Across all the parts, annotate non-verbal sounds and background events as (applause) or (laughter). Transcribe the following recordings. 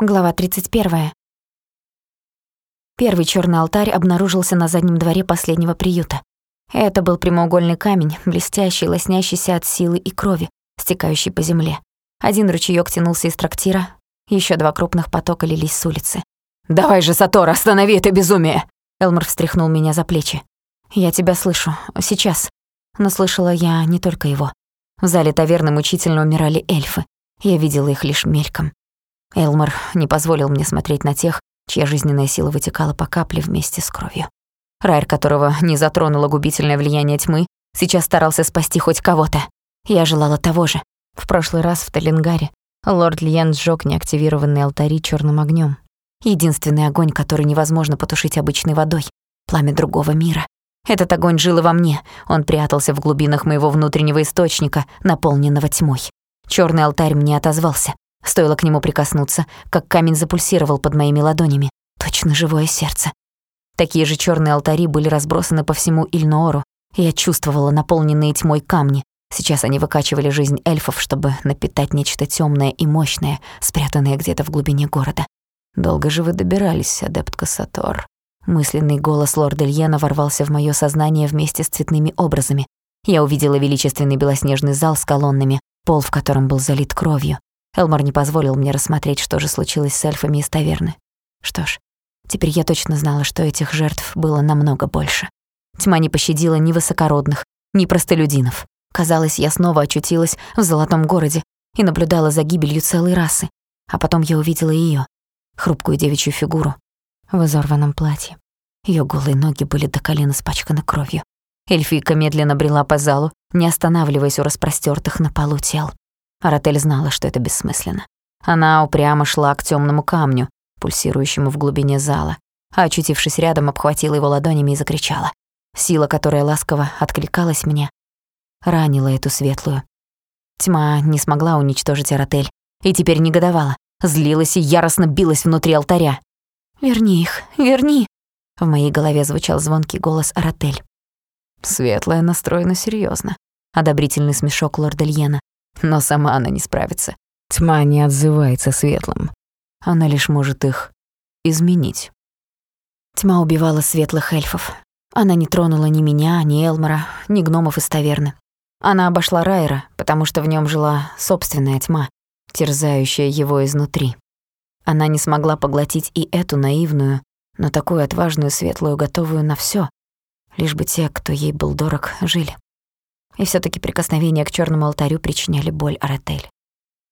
Глава 31. Первый черный алтарь обнаружился на заднем дворе последнего приюта. Это был прямоугольный камень, блестящий, лоснящийся от силы и крови, стекающий по земле. Один ручеёк тянулся из трактира, еще два крупных потока лились с улицы. «Давай же, Сатор, останови это безумие!» Элмор встряхнул меня за плечи. «Я тебя слышу. Сейчас». Но слышала я не только его. В зале таверны мучительно умирали эльфы. Я видела их лишь мельком. Элмор не позволил мне смотреть на тех, чья жизненная сила вытекала по капле вместе с кровью. Райер, которого не затронуло губительное влияние тьмы, сейчас старался спасти хоть кого-то. Я желала того же. В прошлый раз в Таллингаре лорд Льян сжёг неактивированные алтари чёрным огнём. Единственный огонь, который невозможно потушить обычной водой. Пламя другого мира. Этот огонь жил и во мне. Он прятался в глубинах моего внутреннего источника, наполненного тьмой. Чёрный алтарь мне отозвался. Стоило к нему прикоснуться, как камень запульсировал под моими ладонями. Точно живое сердце. Такие же черные алтари были разбросаны по всему Ильноору, и я чувствовала наполненные тьмой камни. Сейчас они выкачивали жизнь эльфов, чтобы напитать нечто темное и мощное, спрятанное где-то в глубине города. «Долго же вы добирались, адепт Кассатор?» Мысленный голос лорда Льена ворвался в моё сознание вместе с цветными образами. Я увидела величественный белоснежный зал с колоннами, пол в котором был залит кровью. Элмор не позволил мне рассмотреть, что же случилось с эльфами из таверны. Что ж, теперь я точно знала, что этих жертв было намного больше. Тьма не пощадила ни высокородных, ни простолюдинов. Казалось, я снова очутилась в золотом городе и наблюдала за гибелью целой расы. А потом я увидела её, хрупкую девичью фигуру, в изорванном платье. Её голые ноги были до колена испачканы кровью. Эльфийка медленно брела по залу, не останавливаясь у распростёртых на полу тел. Аратель знала, что это бессмысленно. Она упрямо шла к темному камню, пульсирующему в глубине зала, а, очутившись рядом, обхватила его ладонями и закричала. Сила, которая ласково откликалась мне, ранила эту светлую. Тьма не смогла уничтожить Аратель, и теперь негодовала, злилась и яростно билась внутри алтаря. «Верни их, верни!» В моей голове звучал звонкий голос Аратель. Светлая настроена серьезно. Одобрительный смешок лорда Льена. Но сама она не справится. Тьма не отзывается светлым. Она лишь может их изменить. Тьма убивала светлых эльфов. Она не тронула ни меня, ни Элмора, ни гномов из таверны. Она обошла Райера, потому что в нем жила собственная тьма, терзающая его изнутри. Она не смогла поглотить и эту наивную, но такую отважную, светлую, готовую на все, лишь бы те, кто ей был дорог, жили. И все таки прикосновения к черному алтарю причиняли боль Аратель.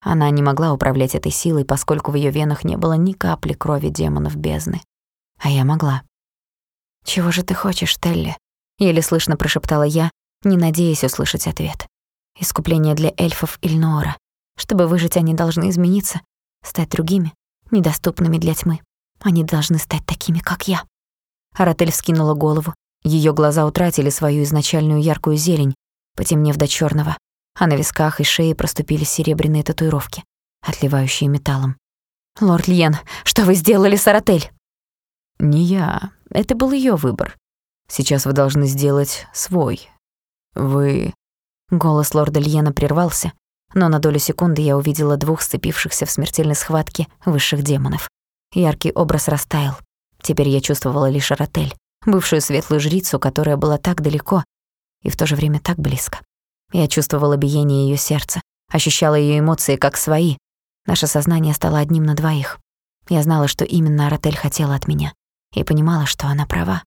Она не могла управлять этой силой, поскольку в ее венах не было ни капли крови демонов бездны. А я могла. «Чего же ты хочешь, Телли?» — еле слышно прошептала я, не надеясь услышать ответ. «Искупление для эльфов Ильнора. Чтобы выжить, они должны измениться, стать другими, недоступными для тьмы. Они должны стать такими, как я». Аратель вскинула голову. Ее глаза утратили свою изначальную яркую зелень, потемнев до черного, а на висках и шее проступили серебряные татуировки, отливающие металлом. «Лорд Льен, что вы сделали с Аратель?» «Не я. Это был ее выбор. Сейчас вы должны сделать свой. Вы...» Голос лорда Льена прервался, но на долю секунды я увидела двух сцепившихся в смертельной схватке высших демонов. Яркий образ растаял. Теперь я чувствовала лишь Аратель, бывшую светлую жрицу, которая была так далеко, и в то же время так близко. Я чувствовала биение её сердца, ощущала её эмоции как свои. Наше сознание стало одним на двоих. Я знала, что именно Аратель хотела от меня, и понимала, что она права.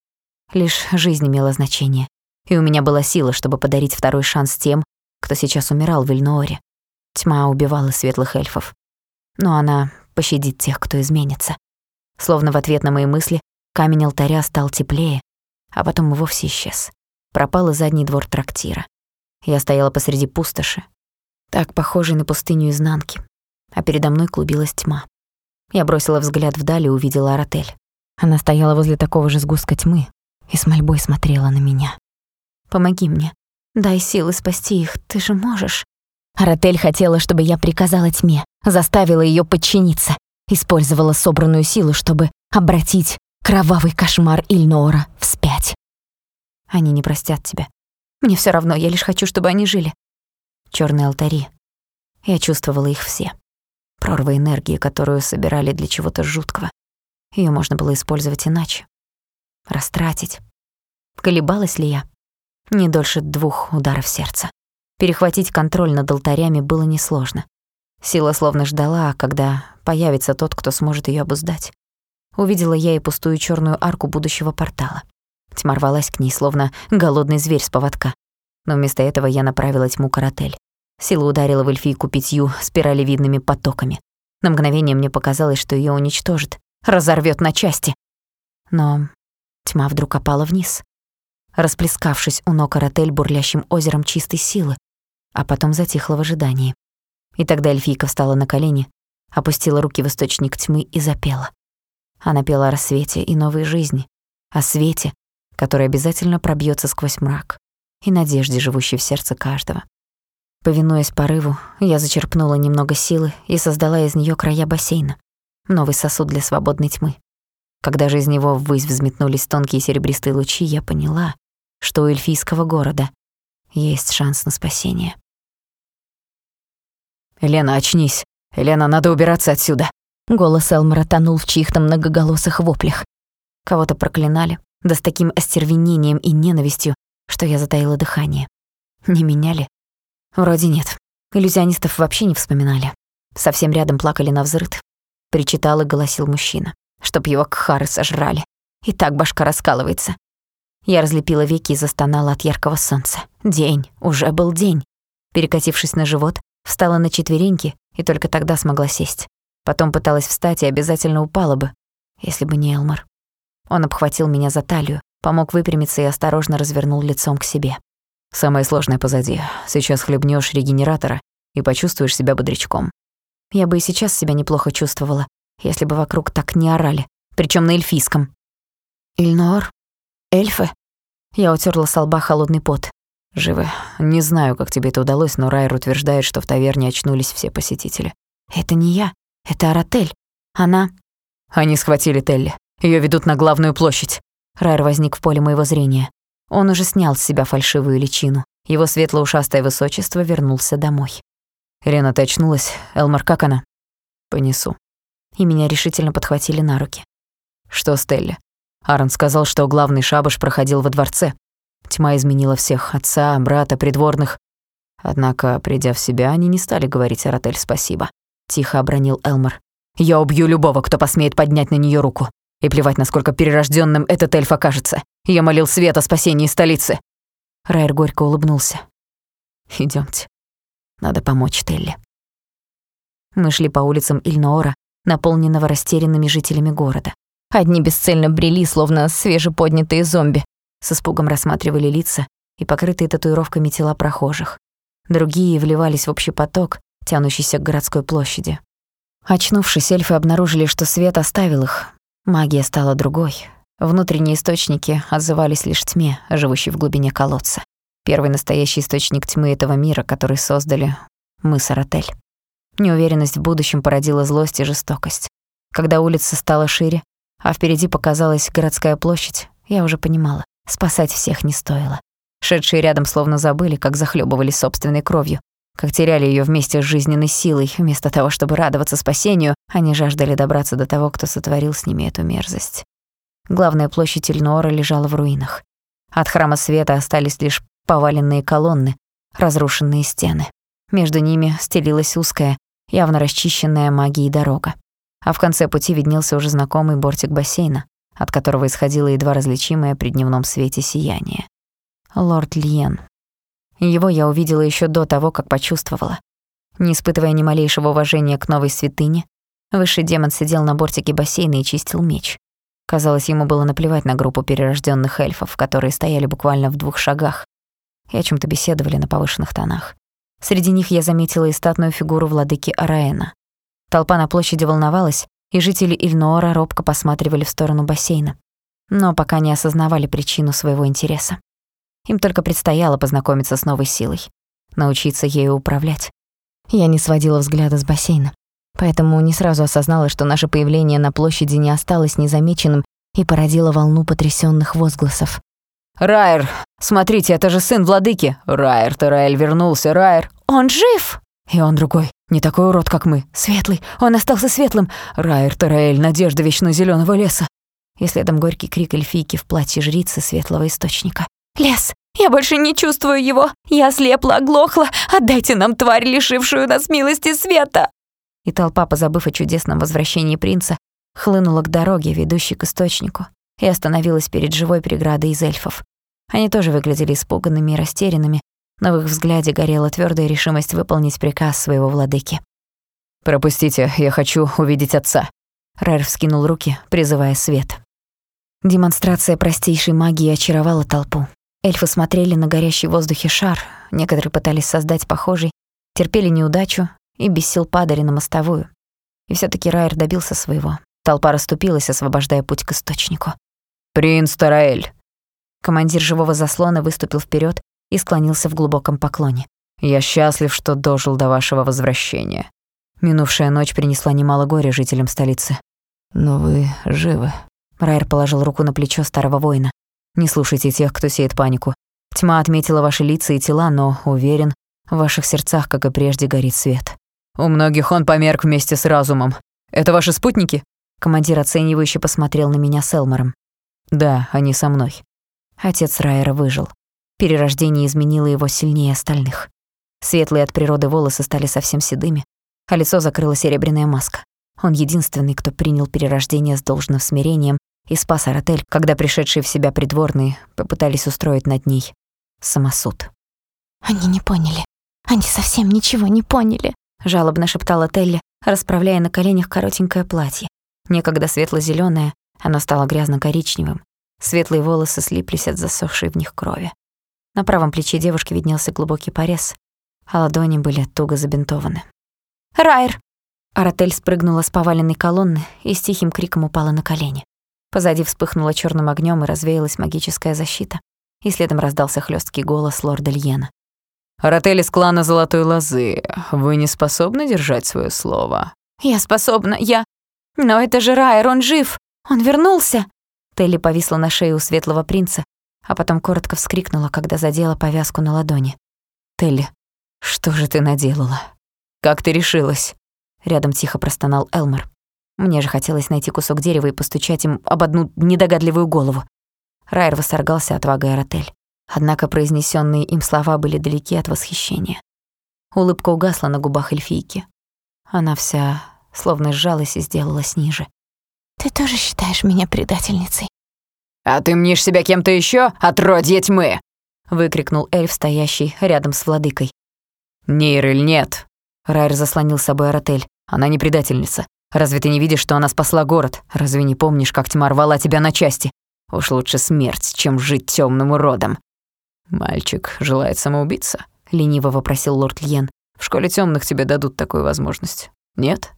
Лишь жизнь имела значение, и у меня была сила, чтобы подарить второй шанс тем, кто сейчас умирал в Ильнооре. Тьма убивала светлых эльфов. Но она пощадит тех, кто изменится. Словно в ответ на мои мысли камень алтаря стал теплее, а потом и вовсе исчез пропал и задний двор трактира. Я стояла посреди пустоши, так похожей на пустыню изнанки, а передо мной клубилась тьма. Я бросила взгляд вдаль и увидела Аратель. Она стояла возле такого же сгустка тьмы и с мольбой смотрела на меня. «Помоги мне. Дай силы спасти их, ты же можешь». Аратель хотела, чтобы я приказала тьме, заставила ее подчиниться, использовала собранную силу, чтобы обратить кровавый кошмар Ильнора вспять. Они не простят тебя. Мне всё равно, я лишь хочу, чтобы они жили. Чёрные алтари. Я чувствовала их все. Прорва энергии, которую собирали для чего-то жуткого. Ее можно было использовать иначе. Растратить. Колебалась ли я? Не дольше двух ударов сердца. Перехватить контроль над алтарями было несложно. Сила словно ждала, когда появится тот, кто сможет ее обуздать. Увидела я и пустую черную арку будущего портала. Тьма рвалась к ней, словно голодный зверь с поводка. Но вместо этого я направила тьму каратель. Сила ударила в эльфийку пятью спиралевидными потоками. На мгновение мне показалось, что ее уничтожит, разорвет на части. Но тьма вдруг опала вниз, расплескавшись у ног каратель бурлящим озером чистой силы, а потом затихла в ожидании. И тогда эльфийка встала на колени, опустила руки в источник тьмы и запела. Она пела о рассвете и новой жизни, о свете, который обязательно пробьется сквозь мрак, и надежде, живущей в сердце каждого. Повинуясь порыву, я зачерпнула немного силы и создала из нее края бассейна, новый сосуд для свободной тьмы. Когда же из него ввысь взметнулись тонкие серебристые лучи, я поняла, что у эльфийского города есть шанс на спасение. «Елена, очнись! Елена, надо убираться отсюда!» Голос Элмора тонул в чьих-то многоголосых воплях. Кого-то проклинали, да с таким остервенением и ненавистью, что я затаила дыхание. Не меняли? Вроде нет. Иллюзионистов вообще не вспоминали. Совсем рядом плакали на взрыд. Причитал и голосил мужчина. Чтоб его кхары сожрали. И так башка раскалывается. Я разлепила веки и застонала от яркого солнца. День, уже был день. Перекатившись на живот, встала на четвереньки и только тогда смогла сесть. Потом пыталась встать и обязательно упала бы, если бы не Элмар. Он обхватил меня за талию, помог выпрямиться и осторожно развернул лицом к себе. «Самое сложное позади. Сейчас хлебнешь регенератора и почувствуешь себя бодрячком». Я бы и сейчас себя неплохо чувствовала, если бы вокруг так не орали, причем на эльфийском. «Ильнор? Эльфы?» Я утерла с лба холодный пот. «Живы. Не знаю, как тебе это удалось, но Райер утверждает, что в таверне очнулись все посетители». «Это не я. Это Аратель. Она...» «Они схватили Телли. Ее ведут на главную площадь». Райер возник в поле моего зрения. Он уже снял с себя фальшивую личину. Его светло-ушастое высочество вернулся домой. «Рена, ты очнулась? Элмар, как она?» «Понесу». И меня решительно подхватили на руки. «Что с Телли?» Аарон сказал, что главный шабаш проходил во дворце. Тьма изменила всех — отца, брата, придворных. Однако, придя в себя, они не стали говорить Аратель спасибо. Тихо обронил Элмар. «Я убью любого, кто посмеет поднять на нее руку. И плевать, насколько перерожденным этот эльф окажется. Я молил Свет о спасении столицы». Райер горько улыбнулся. Идемте. Надо помочь Телли. Мы шли по улицам Ильноора, наполненного растерянными жителями города. Одни бесцельно брели, словно свежеподнятые зомби. С испугом рассматривали лица и покрытые татуировками тела прохожих. Другие вливались в общий поток, тянущийся к городской площади. Очнувшись, эльфы обнаружили, что свет оставил их. Магия стала другой. Внутренние источники отзывались лишь тьме, живущей в глубине колодца. Первый настоящий источник тьмы этого мира, который создали мы с Аратель. Неуверенность в будущем породила злость и жестокость. Когда улица стала шире, а впереди показалась городская площадь, я уже понимала, спасать всех не стоило. Шедшие рядом словно забыли, как захлебывались собственной кровью, как теряли ее вместе с жизненной силой. Вместо того, чтобы радоваться спасению, они жаждали добраться до того, кто сотворил с ними эту мерзость. Главная площадь Эльнора лежала в руинах. От храма света остались лишь поваленные колонны, разрушенные стены. Между ними стелилась узкая, явно расчищенная магией дорога. А в конце пути виднелся уже знакомый бортик бассейна, от которого исходило едва различимое при дневном свете сияние. Лорд Льен. Его я увидела еще до того, как почувствовала. Не испытывая ни малейшего уважения к новой святыне, высший демон сидел на бортике бассейна и чистил меч. Казалось, ему было наплевать на группу перерожденных эльфов, которые стояли буквально в двух шагах и о чем то беседовали на повышенных тонах. Среди них я заметила и статную фигуру владыки Араэна. Толпа на площади волновалась, и жители Ильноора робко посматривали в сторону бассейна, но пока не осознавали причину своего интереса. Им только предстояло познакомиться с новой силой, научиться ею управлять. Я не сводила взгляда с бассейна, поэтому не сразу осознала, что наше появление на площади не осталось незамеченным и породило волну потрясённых возгласов. «Райер! Смотрите, это же сын владыки! Райер, Тараэль вернулся, Райер!» «Он жив!» И он другой, не такой урод, как мы. Светлый, он остался светлым. Райер Тараэль, надежда вечно зеленого леса. И следом горький крик эльфийки в платье жрицы светлого источника. «Лес! Я больше не чувствую его! Я ослепла, оглохла! Отдайте нам тварь, лишившую нас милости света!» И толпа, позабыв о чудесном возвращении принца, хлынула к дороге, ведущей к источнику, и остановилась перед живой преградой из эльфов. Они тоже выглядели испуганными и растерянными, но в их взгляде горела твёрдая решимость выполнить приказ своего владыки. «Пропустите, я хочу увидеть отца». Райер вскинул руки, призывая свет. Демонстрация простейшей магии очаровала толпу. Эльфы смотрели на горящий в воздухе шар, некоторые пытались создать похожий, терпели неудачу и без сил падали на мостовую. И всё таки Райер добился своего. Толпа расступилась, освобождая путь к источнику. «Принц Тараэль!» Командир живого заслона выступил вперед и склонился в глубоком поклоне. «Я счастлив, что дожил до вашего возвращения. Минувшая ночь принесла немало горя жителям столицы. Но вы живы». Райер положил руку на плечо старого воина. «Не слушайте тех, кто сеет панику. Тьма отметила ваши лица и тела, но, уверен, в ваших сердцах, как и прежде, горит свет. У многих он померк вместе с разумом. Это ваши спутники?» Командир оценивающе посмотрел на меня с Элмором. «Да, они со мной». Отец Райера выжил. Перерождение изменило его сильнее остальных. Светлые от природы волосы стали совсем седыми, а лицо закрыла серебряная маска. Он единственный, кто принял перерождение с должным смирением и спас Аратель, когда пришедшие в себя придворные попытались устроить над ней самосуд. «Они не поняли. Они совсем ничего не поняли», — жалобно шептала Телли, расправляя на коленях коротенькое платье. Некогда светло зеленое оно стало грязно-коричневым. Светлые волосы слиплись от засохшей в них крови. На правом плече девушки виднелся глубокий порез, а ладони были туго забинтованы. «Райер!» Аратель спрыгнула с поваленной колонны и с тихим криком упала на колени. Позади вспыхнула черным огнем и развеялась магическая защита. И следом раздался хлесткий голос лорда Льена. «Аратель из клана Золотой Лозы, вы не способны держать свое слово?» «Я способна, я... Но это же Райер, он жив! Он вернулся!» Телли повисла на шее у светлого принца, а потом коротко вскрикнула, когда задела повязку на ладони. «Телли, что же ты наделала? Как ты решилась?» Рядом тихо простонал Элмор. Мне же хотелось найти кусок дерева и постучать им об одну недогадливую голову. Райер восторгался отвагой Аратель. Однако произнесенные им слова были далеки от восхищения. Улыбка угасла на губах эльфийки. Она вся словно сжалась и сделалась ниже. «Ты тоже считаешь меня предательницей?» «А ты мнишь себя кем-то еще, отродье тьмы?» — выкрикнул эльф, стоящий рядом с владыкой. «Нейрель, нет!» Райер заслонил с собой Аратель. «Она не предательница. Разве ты не видишь, что она спасла город? Разве не помнишь, как тьма рвала тебя на части? Уж лучше смерть, чем жить темным уродом». «Мальчик желает самоубиться?» — лениво вопросил лорд Льен. «В школе темных тебе дадут такую возможность. Нет?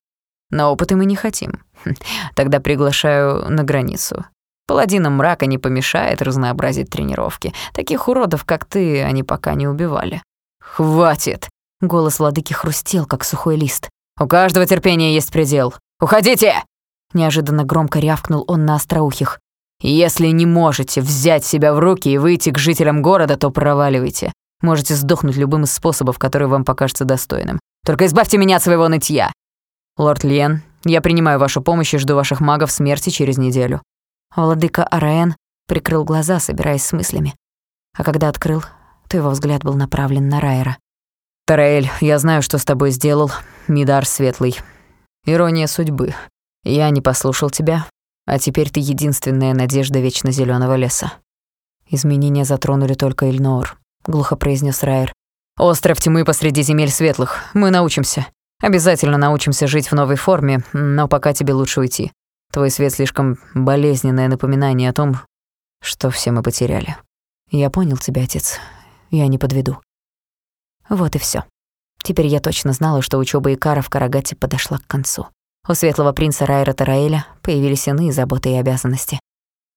На опыты мы не хотим. Хм, тогда приглашаю на границу. Паладинам мрака не помешает разнообразить тренировки. Таких уродов, как ты, они пока не убивали. «Хватит!» — голос владыки хрустел, как сухой лист. «У каждого терпения есть предел. Уходите!» Неожиданно громко рявкнул он на остроухих. «Если не можете взять себя в руки и выйти к жителям города, то проваливайте. Можете сдохнуть любым из способов, который вам покажется достойным. Только избавьте меня от своего нытья. Лорд Лиен, я принимаю вашу помощь и жду ваших магов смерти через неделю. Владыка Араэн прикрыл глаза, собираясь с мыслями. А когда открыл, то его взгляд был направлен на Райера. «Тараэль, я знаю, что с тобой сделал Мидар Светлый. Ирония судьбы. Я не послушал тебя, а теперь ты единственная надежда вечно зеленого леса». «Изменения затронули только Эльноор», — глухо произнес Райер. «Остров тьмы посреди земель светлых. Мы научимся. Обязательно научимся жить в новой форме, но пока тебе лучше уйти. Твой свет слишком болезненное напоминание о том, что все мы потеряли. Я понял тебя, отец. Я не подведу. Вот и все. Теперь я точно знала, что учёба Икара в Карагате подошла к концу. У светлого принца Райра Тараэля появились иные заботы и обязанности.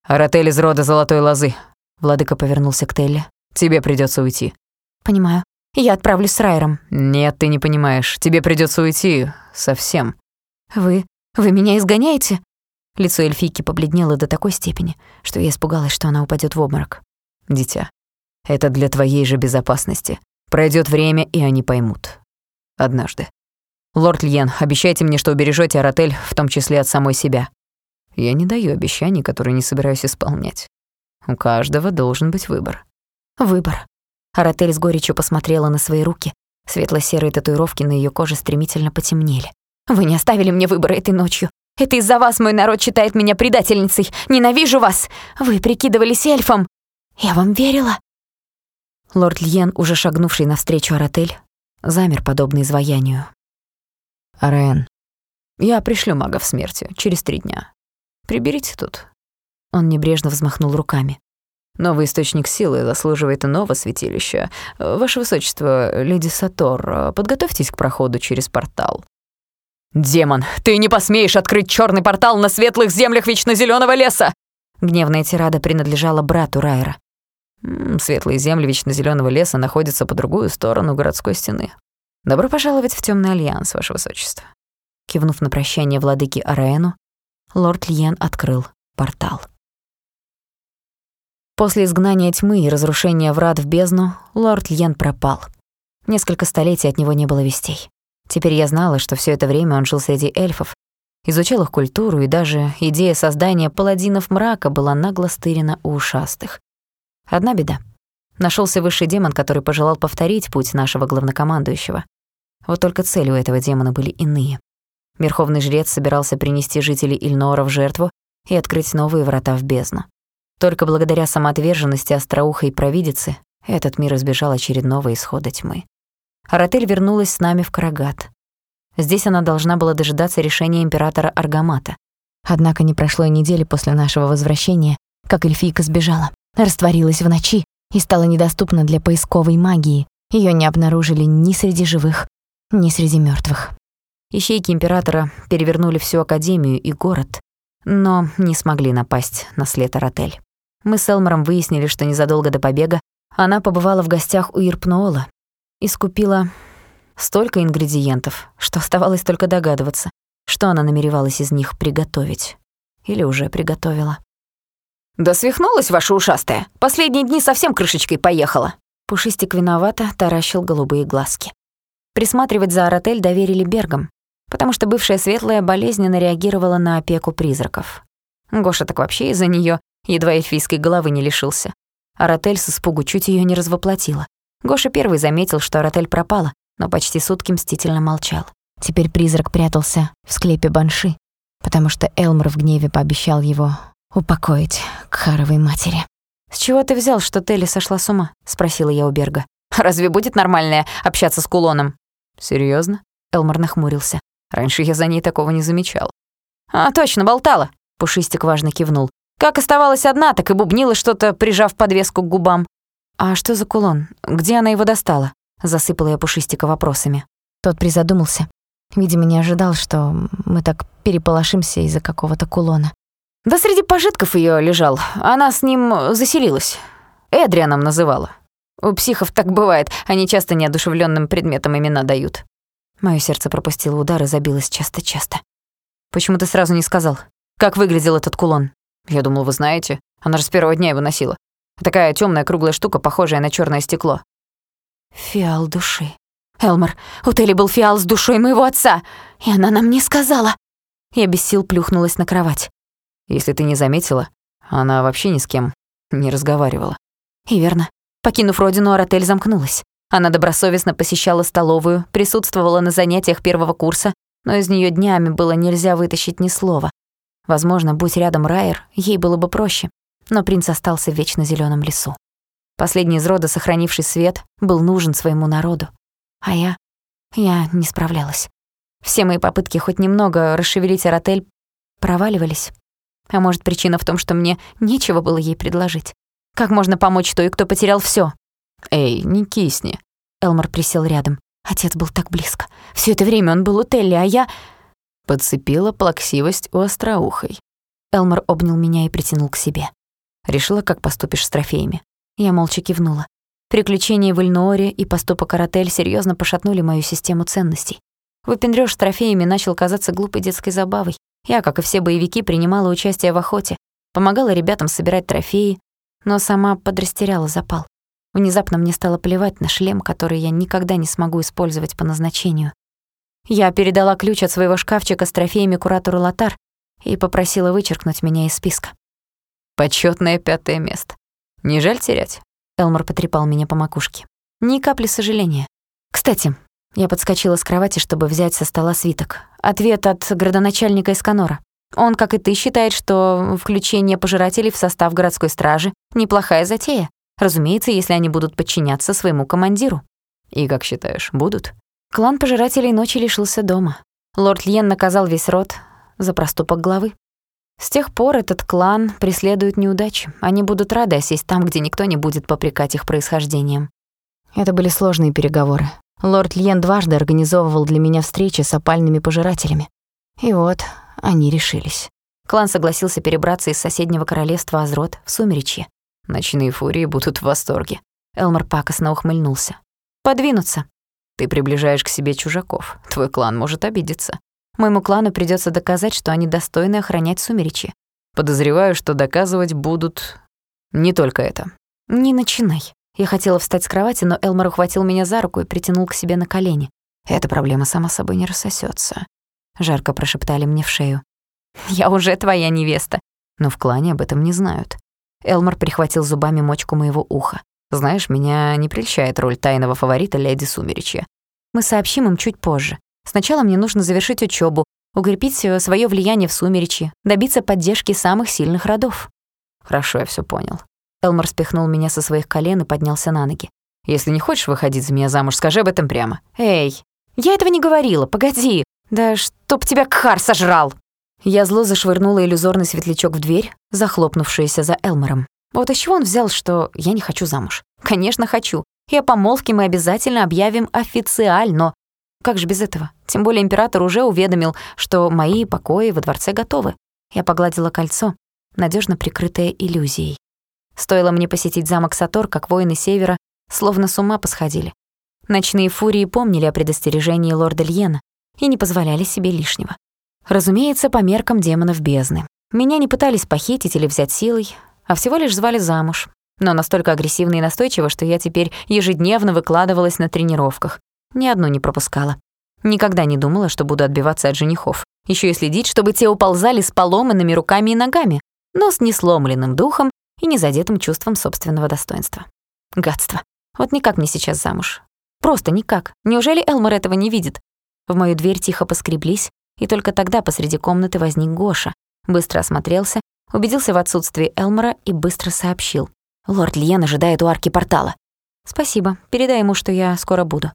«Аратель из рода Золотой Лозы», — владыка повернулся к Телле. «Тебе придётся уйти». «Понимаю. Я отправлюсь с Райером». «Нет, ты не понимаешь. Тебе придётся уйти. Совсем». «Вы... вы меня изгоняете?» Лицо эльфийки побледнело до такой степени, что я испугалась, что она упадет в обморок. «Дитя, это для твоей же безопасности. Пройдет время, и они поймут. Однажды. Лорд Льен, обещайте мне, что убережете Аратель, в том числе от самой себя. Я не даю обещаний, которые не собираюсь исполнять. У каждого должен быть выбор. Выбор. Аратель с горечью посмотрела на свои руки. Светло-серые татуировки на ее коже стремительно потемнели. «Вы не оставили мне выбора этой ночью. Это из-за вас мой народ считает меня предательницей. Ненавижу вас. Вы прикидывались эльфом. Я вам верила». Лорд Льен, уже шагнувший навстречу Аратель, замер подобно изваянию. «Рен, я пришлю магов смерти через три дня. Приберите тут». Он небрежно взмахнул руками. Новый источник силы заслуживает иного святилища. Ваше высочество, леди Сатор, подготовьтесь к проходу через портал. «Демон, ты не посмеешь открыть черный портал на светлых землях вечно леса!» Гневная тирада принадлежала брату Райера. Светлые земли вечно зеленого леса находятся по другую сторону городской стены. Добро пожаловать в темный альянс, ваше высочество. Кивнув на прощание владыки Араэну, лорд Льен открыл портал. После изгнания тьмы и разрушения врат в бездну лорд Льен пропал. Несколько столетий от него не было вестей. Теперь я знала, что все это время он жил среди эльфов, изучал их культуру, и даже идея создания паладинов мрака была нагло стырена у ушастых. Одна беда. Нашелся высший демон, который пожелал повторить путь нашего главнокомандующего. Вот только цели у этого демона были иные. Верховный жрец собирался принести жителей Ильнора в жертву и открыть новые врата в бездну. Только благодаря самоотверженности остроухой провидицы этот мир избежал очередного исхода тьмы. Аратель вернулась с нами в Карагат. Здесь она должна была дожидаться решения императора Аргамата. Однако не прошло и недели после нашего возвращения, как эльфийка сбежала, растворилась в ночи и стала недоступна для поисковой магии. Ее не обнаружили ни среди живых, ни среди мертвых. Ищейки императора перевернули всю академию и город, но не смогли напасть на след Аратель. Мы с Элмором выяснили, что незадолго до побега она побывала в гостях у Ирпноола и скупила столько ингредиентов, что оставалось только догадываться, что она намеревалась из них приготовить. Или уже приготовила. «Да свихнулась ваша ушастая. Последние дни совсем крышечкой поехала». Пушистик виновато таращил голубые глазки. Присматривать за Аратель доверили Бергам, потому что бывшая светлая болезненно реагировала на опеку призраков. Гоша так вообще из-за неё едва эльфийской головы не лишился. Аратель с испугу чуть её не развоплотила. Гоша первый заметил, что Аратель пропала, но почти сутки мстительно молчал. Теперь призрак прятался в склепе Банши, потому что Элмор в гневе пообещал его упокоить к Харовой матери. «С чего ты взял, что Телли сошла с ума?» — спросила я у Берга. «Разве будет нормальное общаться с кулоном?» «Серьёзно?» — Элмор нахмурился. «Раньше я за ней такого не замечал». «А, точно, болтала!» — Пушистик важно кивнул. Как оставалась одна, так и бубнила что-то, прижав подвеску к губам. «А что за кулон? Где она его достала?» Засыпала я Пушистика вопросами. Тот призадумался. Видимо, не ожидал, что мы так переполошимся из-за какого-то кулона. «Да среди пожитков ее лежал. Она с ним заселилась. Эдрианом называла. У психов так бывает, они часто неодушевленным предметам имена дают». Моё сердце пропустило удар и забилось часто-часто. «Почему ты сразу не сказал? Как выглядел этот кулон?» Я думал, вы знаете. Она же с первого дня его носила. Такая темная круглая штука, похожая на черное стекло. Фиал души. Элмар, у Телли был фиал с душой моего отца, и она нам не сказала. Я без сил плюхнулась на кровать. Если ты не заметила, она вообще ни с кем не разговаривала. И верно. Покинув родину, Аратель замкнулась. Она добросовестно посещала столовую, присутствовала на занятиях первого курса, но из нее днями было нельзя вытащить ни слова. Возможно, будь рядом Райер, ей было бы проще, но принц остался в вечно зеленом лесу. Последний из рода, сохранивший свет, был нужен своему народу. А я... я не справлялась. Все мои попытки хоть немного расшевелить Аратель проваливались. А может, причина в том, что мне нечего было ей предложить. Как можно помочь той, кто потерял все? «Эй, не кисни». Элмор присел рядом. Отец был так близко. Все это время он был у Телли, а я... Подцепила плаксивость у остроухой. Элмор обнял меня и притянул к себе. Решила, как поступишь с трофеями. Я молча кивнула. Приключения в Ильнооре и поступок Каратель серьезно пошатнули мою систему ценностей. Выпендрёж с трофеями начал казаться глупой детской забавой. Я, как и все боевики, принимала участие в охоте, помогала ребятам собирать трофеи, но сама подрастеряла запал. Внезапно мне стало плевать на шлем, который я никогда не смогу использовать по назначению. Я передала ключ от своего шкафчика с трофеями куратору Лотар и попросила вычеркнуть меня из списка. Почётное пятое место. Не жаль терять?» Элмор потрепал меня по макушке. Ни капли сожаления. Кстати, я подскочила с кровати, чтобы взять со стола свиток. Ответ от градоначальника Исканора. Он, как и ты, считает, что включение пожирателей в состав городской стражи — неплохая затея. Разумеется, если они будут подчиняться своему командиру. И как считаешь, будут? Клан пожирателей ночи лишился дома. Лорд Льен наказал весь род за проступок главы. С тех пор этот клан преследует неудачи. Они будут рады осесть там, где никто не будет попрекать их происхождением. Это были сложные переговоры. Лорд Льен дважды организовывал для меня встречи с опальными пожирателями. И вот они решились. Клан согласился перебраться из соседнего королевства Азрот в Сумеречье. Ночные фурии будут в восторге. Элмар пакостно ухмыльнулся. Подвинуться. Ты приближаешь к себе чужаков. Твой клан может обидеться. Моему клану придется доказать, что они достойны охранять Сумеречье. Подозреваю, что доказывать будут не только это. Не начинай. Я хотела встать с кровати, но Элмар ухватил меня за руку и притянул к себе на колени. «Эта проблема сама собой не рассосется. жарко прошептали мне в шею. (laughs) «Я уже твоя невеста». Но в клане об этом не знают. Элмар прихватил зубами мочку моего уха. «Знаешь, меня не прельщает роль тайного фаворита леди Сумеречья. Мы сообщим им чуть позже. Сначала мне нужно завершить учебу, укрепить свое влияние в Сумеречье, добиться поддержки самых сильных родов». «Хорошо, я все понял. Элмор спихнул меня со своих колен и поднялся на ноги. «Если не хочешь выходить за меня замуж, скажи об этом прямо». «Эй, я этого не говорила, погоди. Да чтоб тебя Кхар сожрал!» Я зло зашвырнула иллюзорный светлячок в дверь, захлопнувшаяся за Элмором. Вот из чего он взял, что я не хочу замуж? Конечно, хочу. И о помолвке мы обязательно объявим официально. Как же без этого? Тем более император уже уведомил, что мои покои во дворце готовы. Я погладила кольцо, надежно прикрытое иллюзией. Стоило мне посетить замок Сатор, как воины Севера словно с ума посходили. Ночные фурии помнили о предостережении лорда Льена и не позволяли себе лишнего. Разумеется, по меркам демонов бездны. Меня не пытались похитить или взять силой, а всего лишь звали замуж. Но настолько агрессивно и настойчиво, что я теперь ежедневно выкладывалась на тренировках. Ни одну не пропускала. Никогда не думала, что буду отбиваться от женихов. Еще и следить, чтобы те уползали с поломанными руками и ногами, но с несломленным духом и незадетым чувством собственного достоинства. Гадство. Вот никак мне сейчас замуж. Просто никак. Неужели Элмор этого не видит? В мою дверь тихо поскреблись, и только тогда посреди комнаты возник Гоша. Быстро осмотрелся, убедился в отсутствии Элмора и быстро сообщил. «Лорд Льен ожидает у арки портала». «Спасибо. Передай ему, что я скоро буду».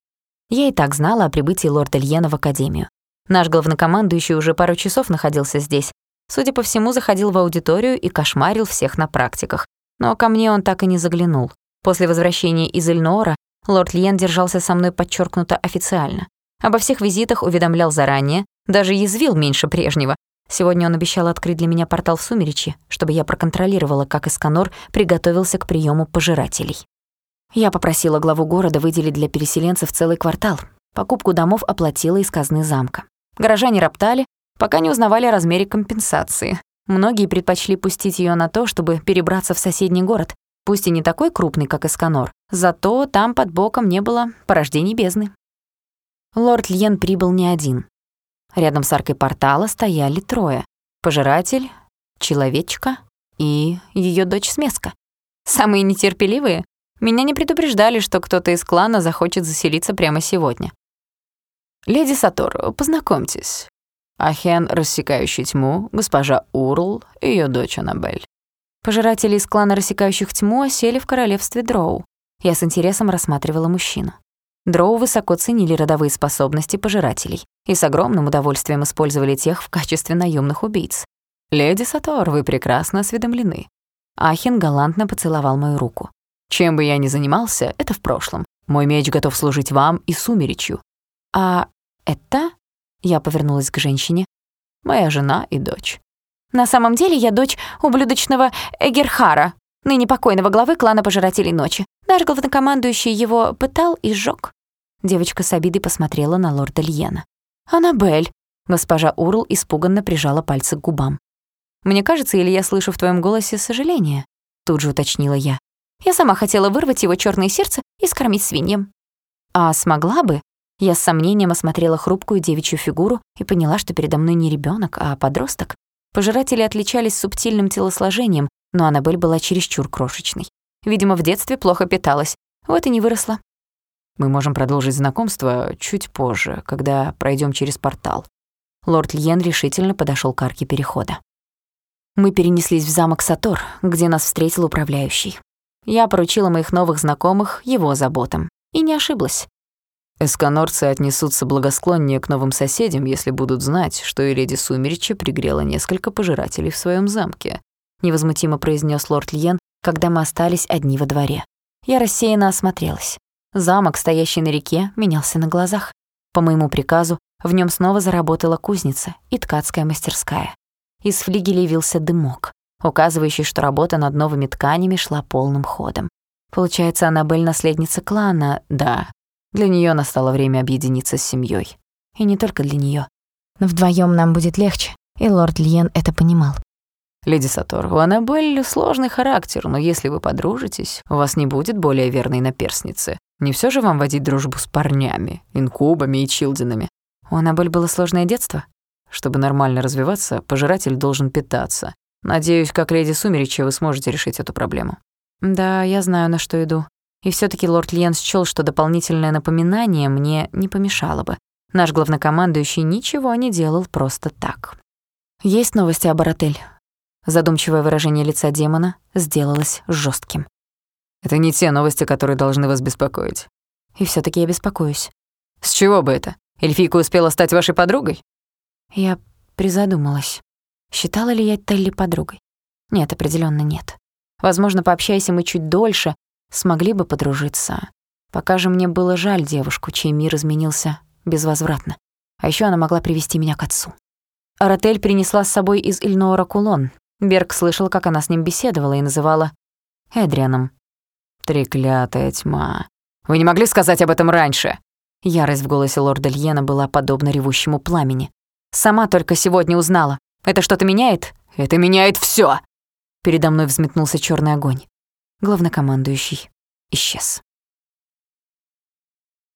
Я и так знала о прибытии лорда Льена в академию. Наш главнокомандующий уже пару часов находился здесь, Судя по всему, заходил в аудиторию и кошмарил всех на практиках. Но ко мне он так и не заглянул. После возвращения из Эльнора лорд Лиен держался со мной подчеркнуто официально. Обо всех визитах уведомлял заранее, даже язвил меньше прежнего. Сегодня он обещал открыть для меня портал в Сумеречье, чтобы я проконтролировала, как Исканор приготовился к приему пожирателей. Я попросила главу города выделить для переселенцев целый квартал. Покупку домов оплатила из казны замка. Горожане роптали, пока не узнавали о размере компенсации. Многие предпочли пустить ее на то, чтобы перебраться в соседний город, пусть и не такой крупный, как Эсканор, зато там под боком не было порождений бездны. Лорд Льен прибыл не один. Рядом с аркой портала стояли трое. Пожиратель, человечка и ее дочь Смеска. Самые нетерпеливые. Меня не предупреждали, что кто-то из клана захочет заселиться прямо сегодня. «Леди Сатор, познакомьтесь. Ахен, рассекающий тьму, госпожа Урл и ее дочь Аннабель. Пожиратели из клана рассекающих тьму осели в королевстве Дроу. Я с интересом рассматривала мужчину. Дроу высоко ценили родовые способности пожирателей и с огромным удовольствием использовали тех в качестве наемных убийц. «Леди Сатор, вы прекрасно осведомлены». Ахин галантно поцеловал мою руку. «Чем бы я ни занимался, это в прошлом. Мой меч готов служить вам и сумеречью». «А это?» Я повернулась к женщине. «Моя жена и дочь». «На самом деле я дочь ублюдочного Эгерхара, ныне покойного главы клана Пожирателей Ночи. Наш главнокомандующий его пытал и сжёг». Девочка с обидой посмотрела на лорда Льена. «Аннабель!» Госпожа Урл испуганно прижала пальцы к губам. «Мне кажется, или я слышу в твоем голосе сожаление?» Тут же уточнила я. Я сама хотела вырвать его черное сердце и скормить свиньям. А смогла бы? Я с сомнением осмотрела хрупкую девичью фигуру и поняла, что передо мной не ребенок, а подросток. Пожиратели отличались субтильным телосложением, но Аннабель была чересчур крошечной. Видимо, в детстве плохо питалась, вот и не выросла. Мы можем продолжить знакомство чуть позже, когда пройдем через портал. Лорд Льен решительно подошел к арке перехода. Мы перенеслись в замок Сатор, где нас встретил управляющий. Я поручила моих новых знакомых его заботам. И не ошиблась. Эсканорцы отнесутся благосклоннее к новым соседям, если будут знать, что и леди Сумереча пригрела несколько пожирателей в своем замке», — невозмутимо произнес лорд Льен, когда мы остались одни во дворе. Я рассеянно осмотрелась. Замок, стоящий на реке, менялся на глазах. По моему приказу, в нем снова заработала кузница и ткацкая мастерская. Из флигелей вился дымок, указывающий, что работа над новыми тканями шла полным ходом. Получается, Аннабель — наследница клана, да, для нее настало время объединиться с семьей. И не только для нее. Но вдвоем нам будет легче, и лорд Льен это понимал. «Леди Сатор, у Аннабель сложный характер, но если вы подружитесь, у вас не будет более верной наперсницы. Не все же вам водить дружбу с парнями, инкубами и чилдинами?» У Аннабель было сложное детство. Чтобы нормально развиваться, пожиратель должен питаться. Надеюсь, как леди Сумеречья вы сможете решить эту проблему. Да, я знаю, на что иду. И все таки лорд Льен счёл, что дополнительное напоминание мне не помешало бы. Наш главнокомандующий ничего не делал просто так. «Есть новости об Аратель?» Задумчивое выражение лица демона сделалось жестким. «Это не те новости, которые должны вас беспокоить». «И все таки я беспокоюсь». «С чего бы это? Эльфийка успела стать вашей подругой?» Я призадумалась. Считала ли я Телли подругой? Нет, определенно нет. Возможно, пообщайся мы чуть дольше, смогли бы подружиться. Пока же мне было жаль девушку, чей мир изменился безвозвратно. А еще она могла привести меня к отцу. Аратель принесла с собой из Ильноора кулон. Берг слышал, как она с ним беседовала и называла Эдрианом. «Треклятая тьма. Вы не могли сказать об этом раньше?» Ярость в голосе лорда Льена была подобна ревущему пламени. «Сама только сегодня узнала. Это что-то меняет?» «Это меняет всё!» Передо мной взметнулся черный огонь главнокомандующий исчез.